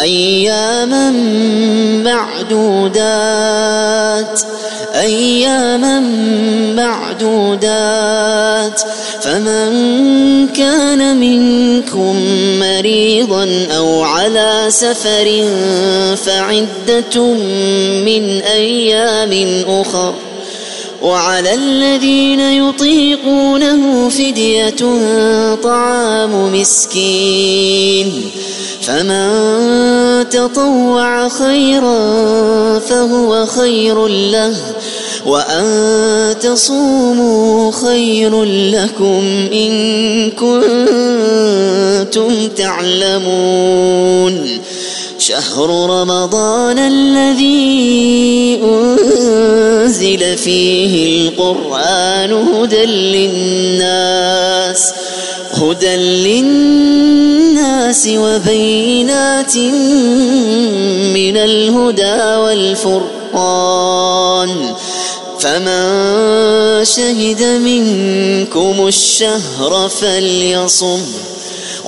أياما معدودات أياما معدودات. فمن كان منكم مريضا أو على سفر فعدة من أيام أخر. وعلى الذين يطيقونه فدية طعام مسكين. فمن تطوع خيرا فهو خير له وأن تصوموا خير لكم إن كنتم تعلمون شهر رمضان الذي أنزل فيه القرآن هدى للناس هدى للناس وبينات من الهدى والفرقان. فمن شهد منكم الشهر فليصم.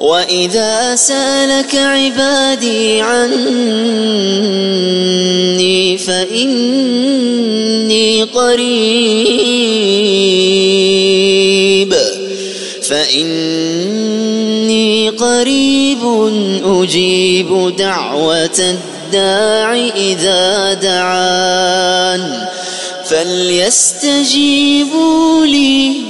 وإذا سألك عبادي عني فإني قريب فإني قريب أجيب دعوة الداع إذا دعان فليستجيبوا لي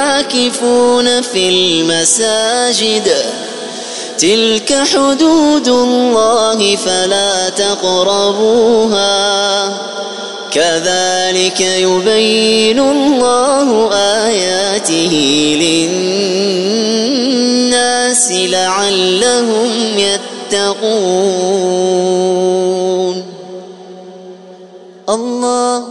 يعزفون في المساجد. تلك حدود الله فلا تقربوها. كذلك يبين الله آياته للناس لعلهم يتقون. الله